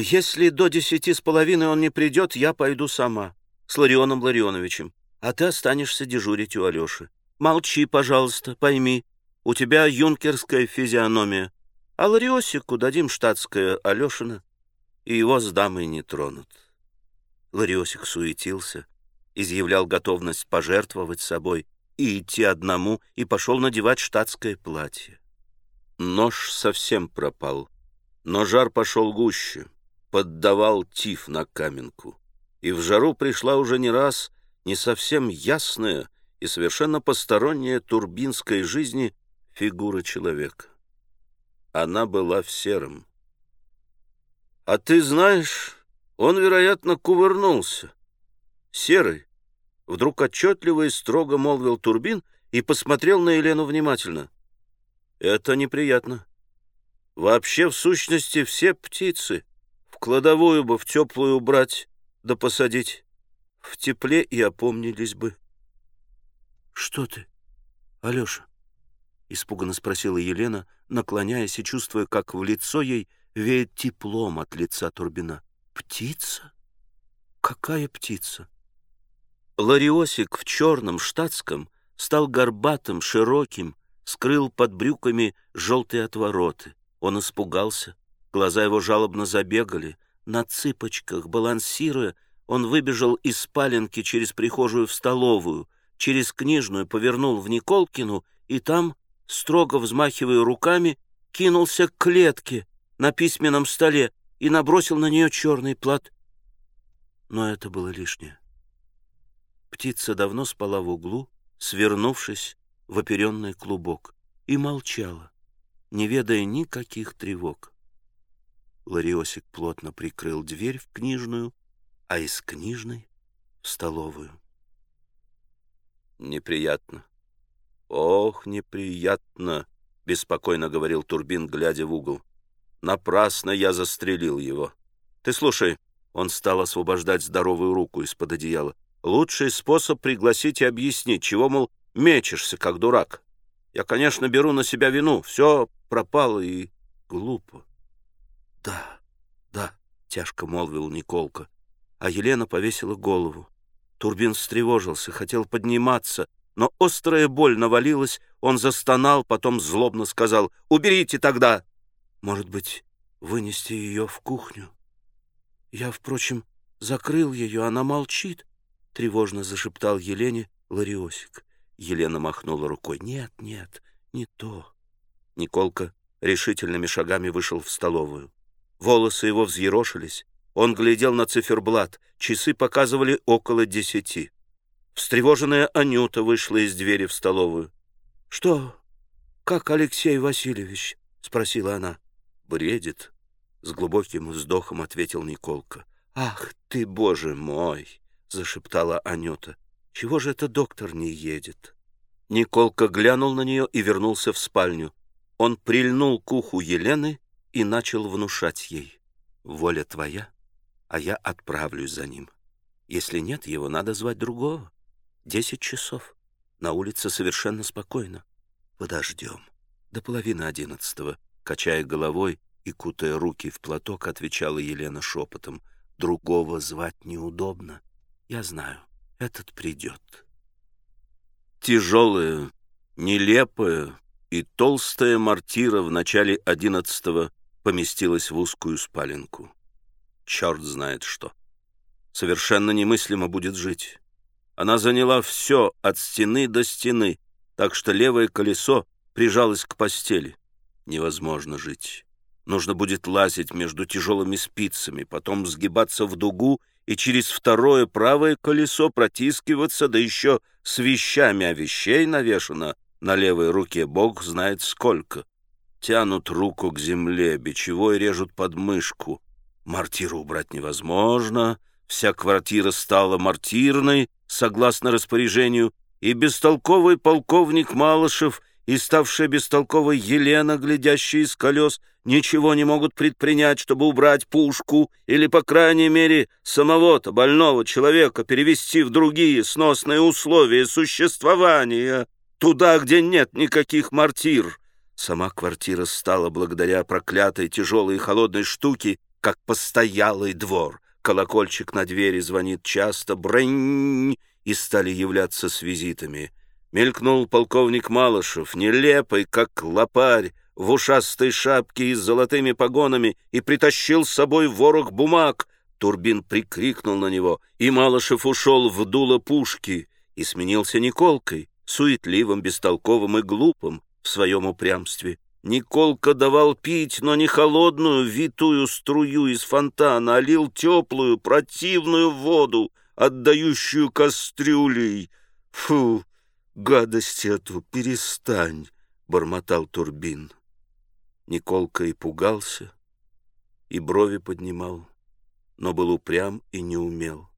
Если до десяти с половиной он не придет, я пойду сама, с Ларионом Ларионовичем, а ты останешься дежурить у Алеши. Молчи, пожалуйста, пойми, у тебя юнкерская физиономия, а Лариосику дадим штатское Алешина, и его с дамой не тронут. Лариосик суетился, изъявлял готовность пожертвовать собой и идти одному, и пошел надевать штатское платье. Нож совсем пропал, но жар пошел гуще, поддавал тиф на каменку. И в жару пришла уже не раз не совсем ясная и совершенно посторонняя турбинской жизни фигура человека. Она была в сером. «А ты знаешь, он, вероятно, кувырнулся. Серый. Вдруг отчетливо и строго молвил Турбин и посмотрел на Елену внимательно. Это неприятно. Вообще, в сущности, все птицы в кладовую бы в теплую убрать да посадить. В тепле и опомнились бы. — Что ты, Алеша? — испуганно спросила Елена, наклоняясь и чувствуя, как в лицо ей веет теплом от лица Турбина. Птица? Какая птица? Лариосик в черном штатском стал горбатым, широким, скрыл под брюками желтые отвороты. Он испугался, глаза его жалобно забегали. На цыпочках, балансируя, он выбежал из спаленки через прихожую в столовую, через книжную повернул в Николкину и там, строго взмахивая руками, кинулся к клетке на письменном столе, и набросил на нее черный плат. Но это было лишнее. Птица давно спала в углу, свернувшись в оперенный клубок, и молчала, не ведая никаких тревог. Лариосик плотно прикрыл дверь в книжную, а из книжной — в столовую. «Неприятно. Ох, неприятно!» — беспокойно говорил Турбин, глядя в угол. Напрасно я застрелил его. Ты слушай, он стал освобождать здоровую руку из-под одеяла. Лучший способ пригласить и объяснить, чего, мол, мечешься, как дурак. Я, конечно, беру на себя вину. Все пропало и глупо. Да, да, тяжко молвил Николка. А Елена повесила голову. Турбин встревожился, хотел подниматься, но острая боль навалилась, он застонал, потом злобно сказал «Уберите тогда!» Может быть, вынести ее в кухню? Я, впрочем, закрыл ее, она молчит, — тревожно зашептал Елене Лариосик. Елена махнула рукой. Нет, нет, не то. Николка решительными шагами вышел в столовую. Волосы его взъерошились. Он глядел на циферблат. Часы показывали около десяти. Встревоженная Анюта вышла из двери в столовую. — Что? Как Алексей Васильевич? — спросила она бредит, — с глубоким вздохом ответил Николка. «Ах ты, боже мой!» — зашептала Анюта. «Чего же это доктор не едет?» Николка глянул на нее и вернулся в спальню. Он прильнул к уху Елены и начал внушать ей. «Воля твоя, а я отправлюсь за ним. Если нет его, надо звать другого. Десять часов. На улице совершенно спокойно. Подождем. До половины одиннадцатого. Качая головой и кутая руки в платок, отвечала Елена шепотом. «Другого звать неудобно. Я знаю, этот придет». Тяжелая, нелепая и толстая мортира в начале одиннадцатого поместилась в узкую спаленку. Черт знает что. Совершенно немыслимо будет жить. Она заняла все от стены до стены, так что левое колесо прижалось к постели невозможно жить. Нужно будет лазить между тяжелыми спицами, потом сгибаться в дугу и через второе правое колесо протискиваться, да еще с вещами, а вещей навешано на левой руке бог знает сколько. Тянут руку к земле, бичевой режут подмышку. Мортиру убрать невозможно, вся квартира стала мортирной, согласно распоряжению, и бестолковый полковник Малышев и ставшая бестолковой Елена, глядящая из колес, ничего не могут предпринять, чтобы убрать пушку или, по крайней мере, самого-то больного человека перевести в другие сносные условия существования, туда, где нет никаких мортир. Сама квартира стала, благодаря проклятой тяжелой и холодной штуке, как постоялый двор. Колокольчик на двери звонит часто, брынь, и стали являться с визитами. Мелькнул полковник Малышев, нелепый, как лопарь, в ушастой шапке и с золотыми погонами, и притащил с собой ворох бумаг. Турбин прикрикнул на него, и Малышев ушел в дуло пушки и сменился Николкой, суетливым, бестолковым и глупым в своем упрямстве. Николка давал пить, но не холодную, витую струю из фонтана, а лил теплую, противную воду, отдающую кастрюлей. Фу! гадость эту, перестань!» — бормотал Турбин. Николка и пугался, и брови поднимал, но был упрям и не умел.